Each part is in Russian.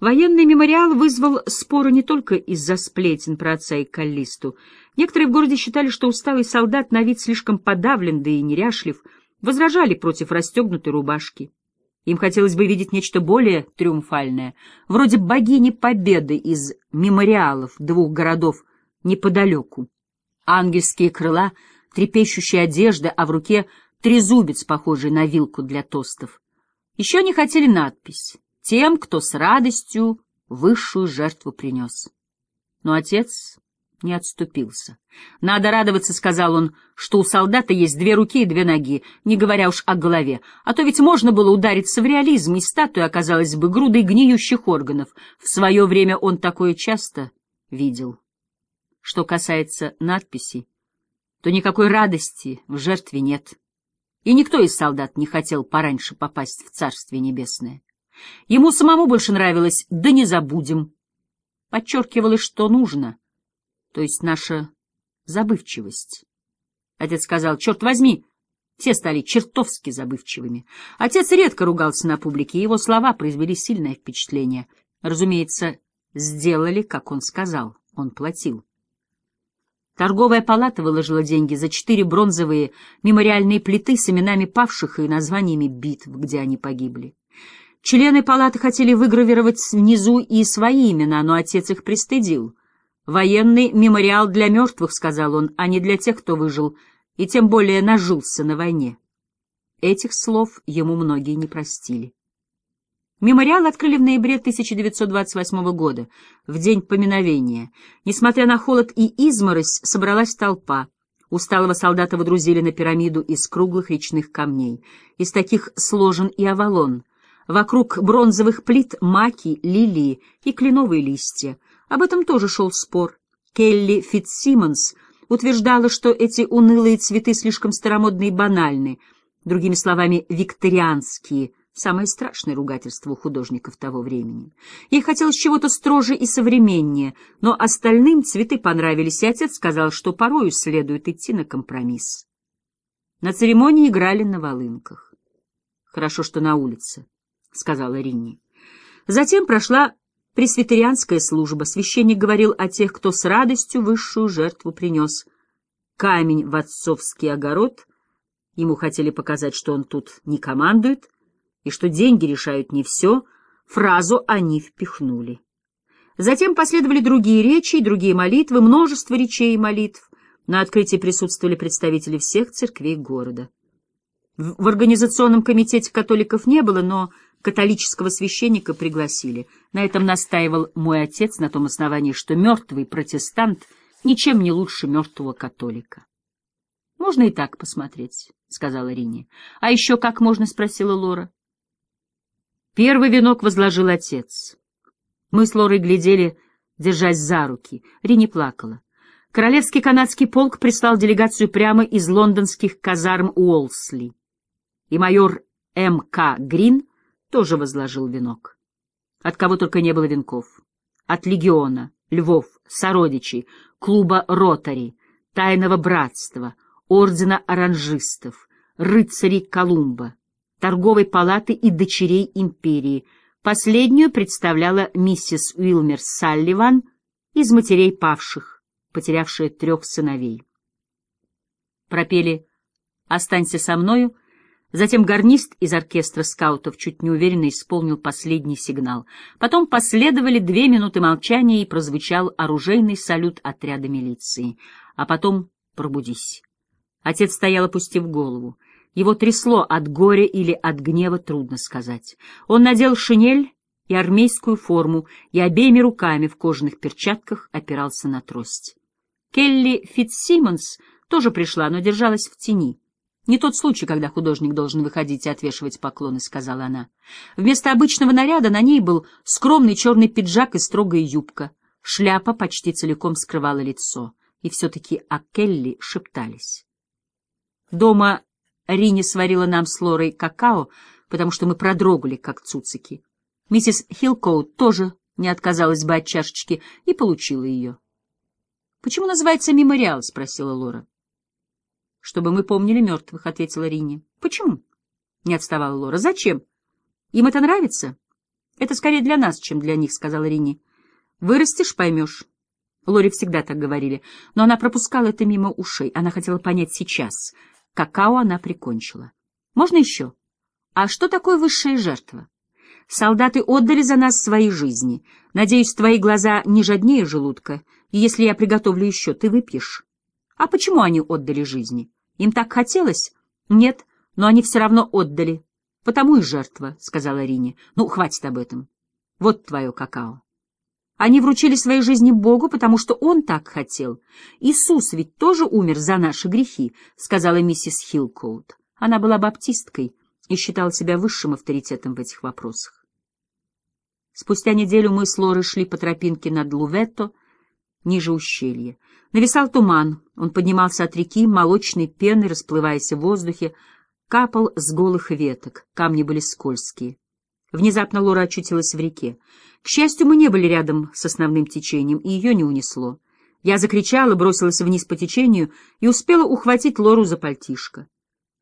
Военный мемориал вызвал споры не только из-за сплетен про отца и Каллисту. Некоторые в городе считали, что усталый солдат на вид слишком подавлен, да и неряшлив, возражали против расстегнутой рубашки. Им хотелось бы видеть нечто более триумфальное, вроде богини Победы из мемориалов двух городов неподалеку. Ангельские крыла, трепещущая одежда, а в руке трезубец, похожий на вилку для тостов. Еще они хотели надпись «Тем, кто с радостью высшую жертву принес». Но отец не отступился. «Надо радоваться», — сказал он, — «что у солдата есть две руки и две ноги, не говоря уж о голове, а то ведь можно было удариться в реализм, и статуя оказалась бы грудой гниющих органов. В свое время он такое часто видел. Что касается надписи, то никакой радости в жертве нет. И никто из солдат не хотел пораньше попасть в Царствие Небесное. Ему самому больше нравилось «да не забудем». Подчеркивалось, что нужно, то есть наша забывчивость. Отец сказал, черт возьми, все стали чертовски забывчивыми. Отец редко ругался на публике, его слова произвели сильное впечатление. Разумеется, сделали, как он сказал, он платил. Торговая палата выложила деньги за четыре бронзовые мемориальные плиты с именами павших и названиями битв, где они погибли. Члены палаты хотели выгравировать внизу и свои имена, но отец их пристыдил. «Военный мемориал для мертвых», — сказал он, — «а не для тех, кто выжил, и тем более нажился на войне». Этих слов ему многие не простили. Мемориал открыли в ноябре 1928 года, в день поминовения. Несмотря на холод и изморозь, собралась толпа. Усталого солдата водрузили на пирамиду из круглых речных камней. Из таких сложен и Авалон. Вокруг бронзовых плит маки, лилии и кленовые листья. Об этом тоже шел спор. Келли Фитцсимонс утверждала, что эти унылые цветы слишком старомодные и банальны, другими словами, викторианские — Самое страшное ругательство у художников того времени. Ей хотелось чего-то строже и современнее, но остальным цветы понравились, и отец сказал, что порою следует идти на компромисс. На церемонии играли на волынках. «Хорошо, что на улице», — сказала Ринни. Затем прошла пресвитерианская служба. Священник говорил о тех, кто с радостью высшую жертву принес. Камень в отцовский огород. Ему хотели показать, что он тут не командует, и что деньги решают не все, фразу они впихнули. Затем последовали другие речи и другие молитвы, множество речей и молитв. На открытии присутствовали представители всех церквей города. В организационном комитете католиков не было, но католического священника пригласили. На этом настаивал мой отец на том основании, что мертвый протестант ничем не лучше мертвого католика. «Можно и так посмотреть», — сказала Рине. «А еще как можно?» — спросила Лора. Первый венок возложил отец. Мы с Лорой глядели, держась за руки. Рини плакала. Королевский канадский полк прислал делегацию прямо из лондонских казарм Уолсли. И майор М.К. Грин тоже возложил венок. От кого только не было венков. От легиона, львов, сородичей, клуба «Ротари», тайного братства, ордена оранжистов, рыцарей Колумба, торговой палаты и дочерей империи. Последнюю представляла миссис Уилмер Салливан из матерей павших, потерявшая трех сыновей. Пропели «Останься со мною», Затем гарнист из оркестра скаутов чуть неуверенно исполнил последний сигнал. Потом последовали две минуты молчания и прозвучал оружейный салют отряда милиции. А потом «Пробудись». Отец стоял, опустив голову. Его трясло от горя или от гнева, трудно сказать. Он надел шинель и армейскую форму и обеими руками в кожаных перчатках опирался на трость. Келли Фитцсимонс тоже пришла, но держалась в тени. «Не тот случай, когда художник должен выходить и отвешивать поклоны», — сказала она. Вместо обычного наряда на ней был скромный черный пиджак и строгая юбка. Шляпа почти целиком скрывала лицо, и все-таки о Келли шептались. Дома Рини сварила нам с Лорой какао, потому что мы продрогли, как цуцики. Миссис Хилкоут тоже не отказалась бы от чашечки и получила ее. — Почему называется мемориал? — спросила Лора. — Чтобы мы помнили мертвых, — ответила Рини. — Почему? — не отставала Лора. — Зачем? Им это нравится? — Это скорее для нас, чем для них, — сказала Рини. Вырастешь — поймешь. Лори всегда так говорили, но она пропускала это мимо ушей. Она хотела понять сейчас. Какао она прикончила. Можно еще? А что такое высшая жертва? Солдаты отдали за нас свои жизни. Надеюсь, твои глаза не жаднее желудка, и если я приготовлю еще, ты выпьешь. А почему они отдали жизни? Им так хотелось? Нет, но они все равно отдали. Потому и жертва, — сказала Рине. Ну, хватит об этом. Вот твое какао. Они вручили свои жизни Богу, потому что Он так хотел. Иисус ведь тоже умер за наши грехи, — сказала миссис Хилкоут. Она была баптисткой и считала себя высшим авторитетом в этих вопросах. Спустя неделю мы с Лорой шли по тропинке над Луветто, ниже ущелья. Нависал туман, он поднимался от реки, молочной пеной, расплываясь в воздухе, капал с голых веток, камни были скользкие. Внезапно Лора очутилась в реке. К счастью, мы не были рядом с основным течением, и ее не унесло. Я закричала, бросилась вниз по течению и успела ухватить Лору за пальтишко.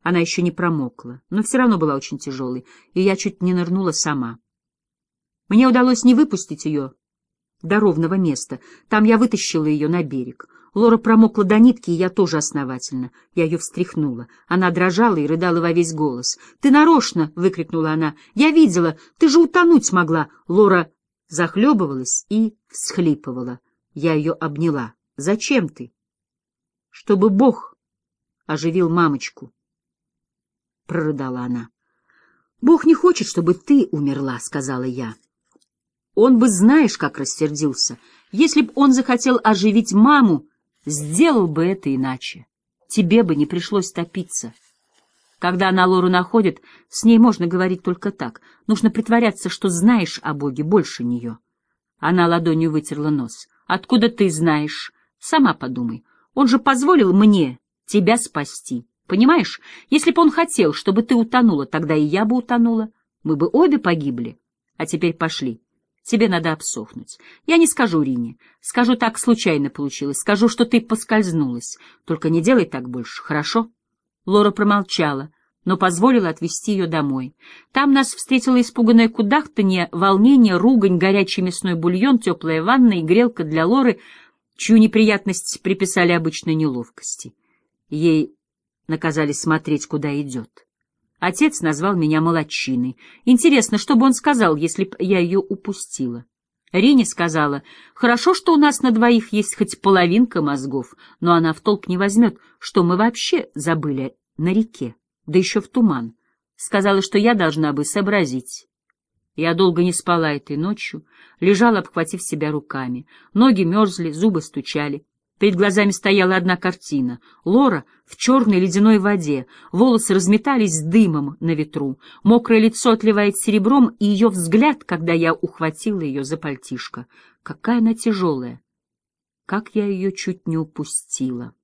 Она еще не промокла, но все равно была очень тяжелой, и я чуть не нырнула сама. Мне удалось не выпустить ее до ровного места. Там я вытащила ее на берег. Лора промокла до нитки, и я тоже основательно. Я ее встряхнула. Она дрожала и рыдала во весь голос. «Ты нарочно!» — выкрикнула она. «Я видела! Ты же утонуть могла!» Лора захлебывалась и всхлипывала. Я ее обняла. «Зачем ты?» «Чтобы Бог оживил мамочку», — прорыдала она. «Бог не хочет, чтобы ты умерла», — сказала я. Он бы, знаешь, как рассердился. Если б он захотел оживить маму, сделал бы это иначе. Тебе бы не пришлось топиться. Когда она Лору находит, с ней можно говорить только так. Нужно притворяться, что знаешь о Боге больше нее. Она ладонью вытерла нос. «Откуда ты знаешь? Сама подумай. Он же позволил мне тебя спасти. Понимаешь, если бы он хотел, чтобы ты утонула, тогда и я бы утонула. Мы бы обе погибли. А теперь пошли. Тебе надо обсохнуть. Я не скажу Рине. Скажу, так случайно получилось. Скажу, что ты поскользнулась. Только не делай так больше, хорошо?» Лора промолчала, но позволила отвезти ее домой. Там нас встретило испуганное кудахтанье, волнение, ругань, горячий мясной бульон, теплая ванна и грелка для Лоры, чью неприятность приписали обычной неловкости. Ей наказали смотреть, куда идет. Отец назвал меня молодчиной. Интересно, что бы он сказал, если б я ее упустила? Рине сказала, хорошо, что у нас на двоих есть хоть половинка мозгов, но она в толк не возьмет, что мы вообще забыли на реке, да еще в туман. Сказала, что я должна бы сообразить. Я долго не спала этой ночью, лежала, обхватив себя руками. Ноги мерзли, зубы стучали. Перед глазами стояла одна картина. Лора в черной ледяной воде, волосы разметались дымом на ветру, мокрое лицо отливает серебром, и ее взгляд, когда я ухватила ее за пальтишко. Какая она тяжелая! Как я ее чуть не упустила!